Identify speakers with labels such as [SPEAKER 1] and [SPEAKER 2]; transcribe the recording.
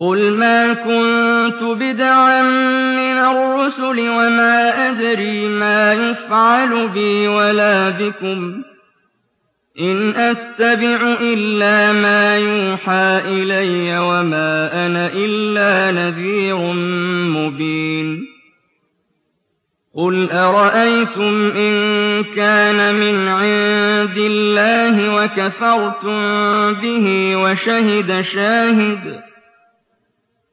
[SPEAKER 1] قُلْ مَا كُنتُ بِدْعًا مِّنَ الرُّسُلِ وَمَا أَدْرِي مَا يُفْعَلُ بِي وَلَا بِكُمْ إِنْ أَتَّبِعُ إِلَّا مَا يُوحَىٰ إِلَيَّ وَمَا أَنَا إِلَّا نَذِيرٌ مُّبِينٌ قُلْ أَرَأَيْتُمْ إِن كَانَ مِنْ عِندِ اللَّهِ وَكَفَرْتُم بِهِ وَشَهِدَ شَاهِدٌ